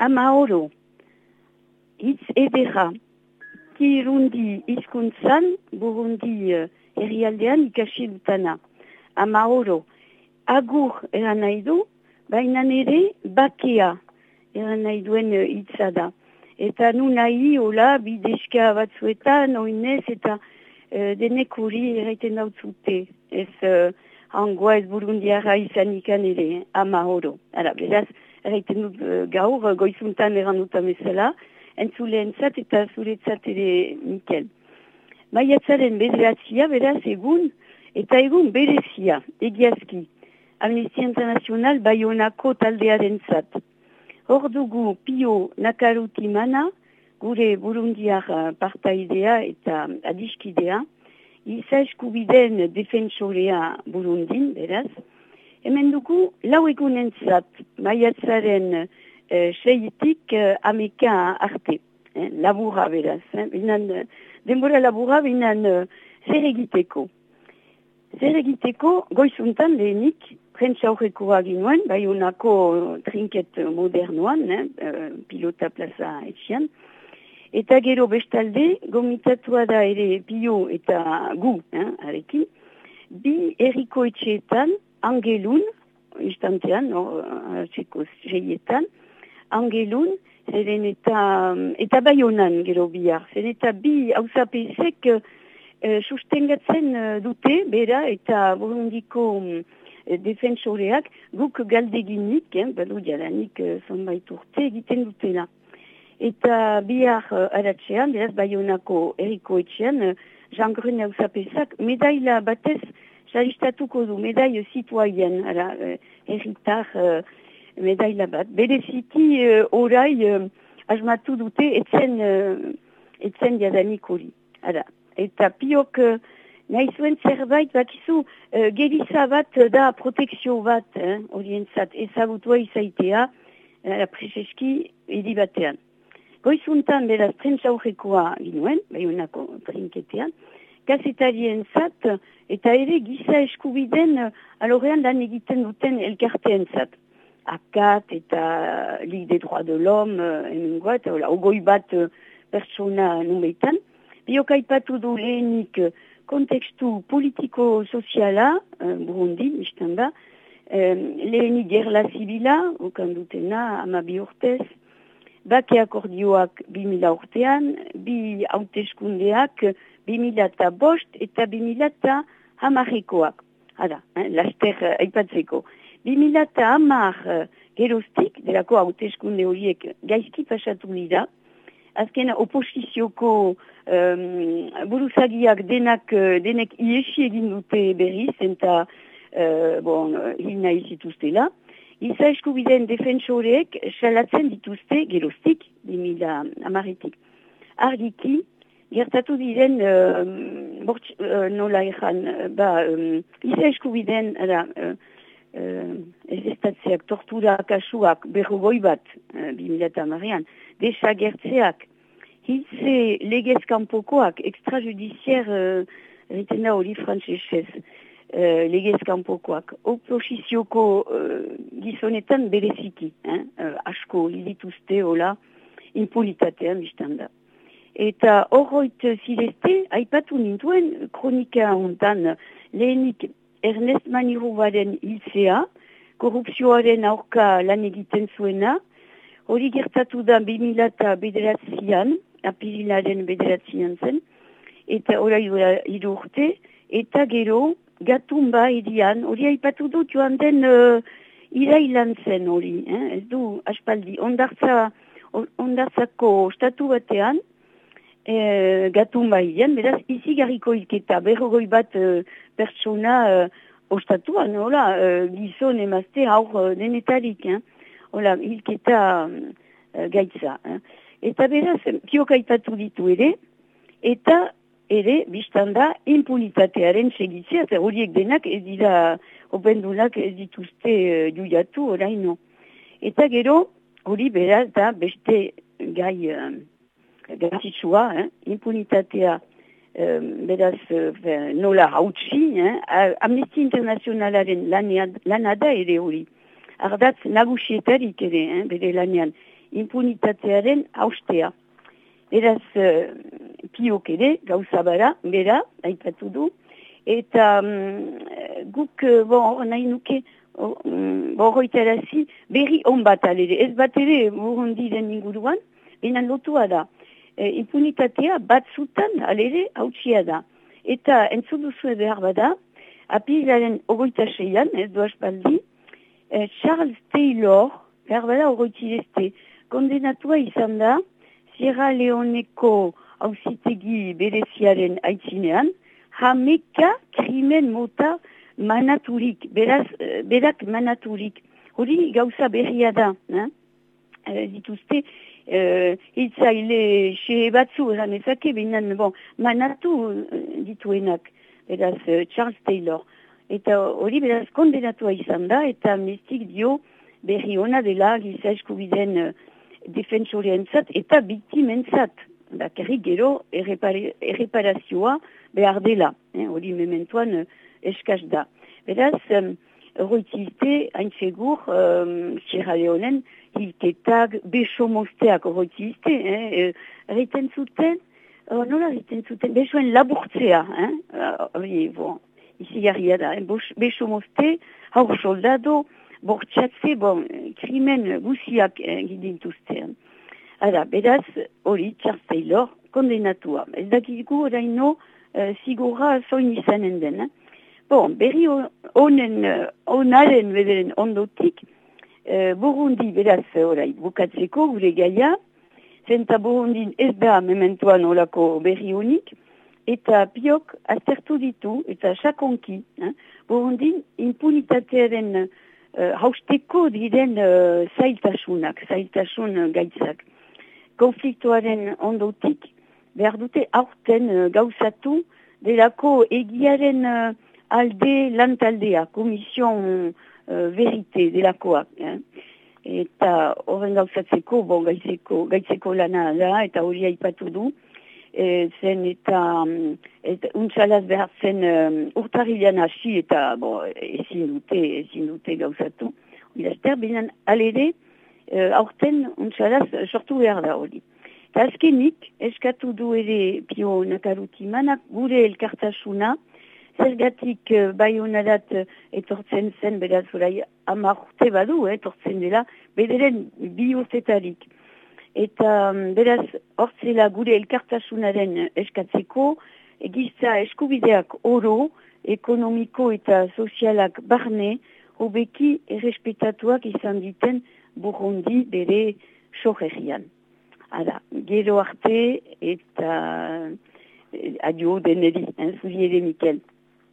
ama oro, hitz edera, kirundi izkuntzan, burundi uh, herrialdean ikasi dutana. Ama oro, agur eran nahi du, baina nire bakea eran nahi duen hitza da. Eta nu nahi, hola, bideska batzuetan, oinez, eta uh, denek hori erraiten dautzute. Ez uh, hangoa ez burundiara izan ikan ere, ama oro. Ara, beraz, erraiten dut uh, gaur, goizuntan eran dut amezela, entzuleen zat eta zuretzat ere Mikel. Maiatzaren bederatzia, beraz, egun, eta egun berezia, egiazki, Amnistia Internacional Bayonako taldearen zat. Hor dugu Pio Nakaruti Mana, gure burundiar partaidea eta adiskidea, iza eskubideen defensorea burundin, beraz, hemen dugu lau egunen zat, maiatzaren eh, seitik eh, ameka arte, eh, labura beraz, eh, binan, denbora labura binan eh, zer egiteko. Zer egiteko, goizuntan lehenik, prentsa horrekoa ginuen, bai honako trinket modernoan, eh, pilota plaza etxian, eta gero bestalde, gomitatua da ere bio eta gu, eh, arekin, bi eriko etxeetan, angelun, instantean, no, txeko zeietan, angelun, zeren eta, eta bai honan gero bihar, zeren eta bi hausapezek uh, sustengatzen uh, dute, bera, eta burundiko um, defensoreak guk galdeginik, eh, badu jalanik uh, zonbait urte egiten dutela. Eta bihar uh, aratzean, beraz baionako eriko etxean, uh, Jean Grune hausapezak, medaila batez, salistatuko du, medaile zituaien, ara, uh, erritar uh, medaila bat. Bereziki uh, orai uh, asmatu dute etzen, uh, etzen jadanik hori. Ara, eta piok... Uh, nahi zuen zerbait bakizu uh, geriza bat da protekzio bat horientzat eh, ezagutua izaitea uh, prezeski edi batean. Goizuntan beraz prentsa horrekoa ginuen, baionako trinketean, gazetarien zat eta ere giza eskubiden uh, alorean lan egiten duten elkarteen zat. Akat eta Ligue des droits de l'homme, uh, eta ogoi bat persona numeitan. Biokaipatu du lehenik kontekstu politiko-soziala, uh, Burundi, mistan da, um, leheni gerla zibila, ukan dutena, ama bi urtez, bake akordioak bi mila urtean, bi hauteskundeak bi mila eta bost eta bi mila eta hamarrekoak. Hada, eh, laster uh, aipatzeko. Bi mila eta hamar uh, geroztik, delako hauteskunde horiek gaizki pasatu dira, azken oposizioko um, buruzagiak denak, uh, denek iesi egin dute berriz, eta uh, bon, hil nahi zituztela. Iza eskubideen defensoreek salatzen dituzte gerostik, 2000 amaretik. Argiki, gertatu diren, uh, bortz, uh, nola ezan, ba, um, iza eskubideen, ara, uh, uh, ez estatzeak, tortura kasuak, berrogoi bat, uh, 2000 amarean, desagertzeak, hitze legez kanpokoak, extrajudizier, uh, egiten da hori frantzesez, uh, legez kanpokoak, oposizioko uh, gizonetan bereziki, eh? uh, asko, hildituzte, hola, impolitatean biztan da. Eta horroit zirezte, haipatu nintuen, kronika hontan, lehenik Ernest Manirubaren hiltzea, korrupzioaren aurka lan egiten zuena, hori gertatu da 2000 bederatzean, apirilaren bederatzean zen, eta orai iru urte, eta gero, gatumba irian, hori haipatu dut joan den uh, irailan zen hori, eh? ez du, aspaldi, ondartza, ondartzako statu batean, eh, gatumba irian, beraz, izi garriko ilketa, berrogoi bat uh, pertsona uh, ostatuan, hola, uh, gizon emazte aur uh, denetarik, eh? hola, hilketa uh, gaitza. Eh? Eta beraz, piok aipatu ditu ere, eta ere, biztan da, impunitatearen segitzea, eta horiek denak ez dira, opendunak ez dituzte uh, juiatu, oraino. Eta gero, hori beraz da, beste gai uh, gazitsua, eh? impunitatea, um, beraz, uh, nola hautsi, eh? Amnesty Internationalaren lanada ere hori ardatz nagusietarik ere, eh, bere lanean. impunitatearen haustea. Eraz, uh, piok ere, gauza bara, bera, aipatu du, eta um, guk, bon, nahi nuke, borroitarazi, berri on bat alere, ez bat ere burundiren inguruan, benen lotua da. E, impunitatea bat zutan alere hautsia da. Eta entzuduzu behar bada, apilaren ogoita seian, ez du aspaldi, e, Charles Taylor, behar bada ogoitzirezte, kondenatua izan da, Sierra Leoneko hausitegi bereziaren aitzinean, hameka krimen mota manaturik, beraz, eh, berak manaturik. Hori gauza berria da, eh? E, dituzte, uh, hitzaile xe batzu eran ezake, binan, bon, manatu dituenak, beraz, Charles Taylor. Eta hori beraz kondenatua izan da, eta mistik dio berri ona dela giza eskubiden uh, defensorien zat, eta biktimen zat. Bakarri gero erreparazioa behar dela. Hori mementuan uh, eskaz da. Beraz, um, horretzizte, hain segur, um, Sierra Leonen, hilketak, beso mosteak horretzizte, eh, erreiten zuten, oh, nola erreiten zuten, besoen laburtzea, eh, hori, uh, bon, izi garria da, eh, beso moste, haur soldado, bortxatze, bon, krimen guziak eh, gidintuzte. Ara, beraz, hori, Charles Taylor, kondenatua. Ez dakiko, oraino, uh, zigora zoin izanen den, eh? Bon, berri honen, honaren bederen ondotik, e, Burundi beraz orai bukatzeko gure gaia, zenta Burundin ez da mementuan olako berri honik, eta piok aztertu ditu, eta sakonki, eh, Burundin impunitatearen uh, hausteko diren uh, zailtasunak, zailtasun gaitzak. Konfliktuaren ondotik, behar dute aurten uh, gauzatu, delako egiaren alde lantaldea, komision uh, verite delakoak. Eh? Eta horren gauzatzeko, bon, gaitzeko, gaitzeko lana da, eta hori haipatu du, e, zen eta, et, untsalaz behar zen um, urtarilean hasi eta bo, ezin dute, ezin dute gauzatu. Idazter, binan alere, uh, aurten untsalaz sortu behar da hori. Eta azkenik, eskatu du ere pio nakaruti manak gure elkartasuna, zergatik uh, bai honarat uh, etortzen zen, beraz, orai, amarrute badu, eh, etortzen dela, bederen bi urtetarik. Eta, um, beraz, hortzela gure elkartasunaren eskatzeko, egiza eskubideak oro, ekonomiko eta sozialak barne, hobeki errespetatuak izan diten burrundi bere soherrian. Hala, gero arte eta eh, adio deneri, eh, zuri ere Mikel.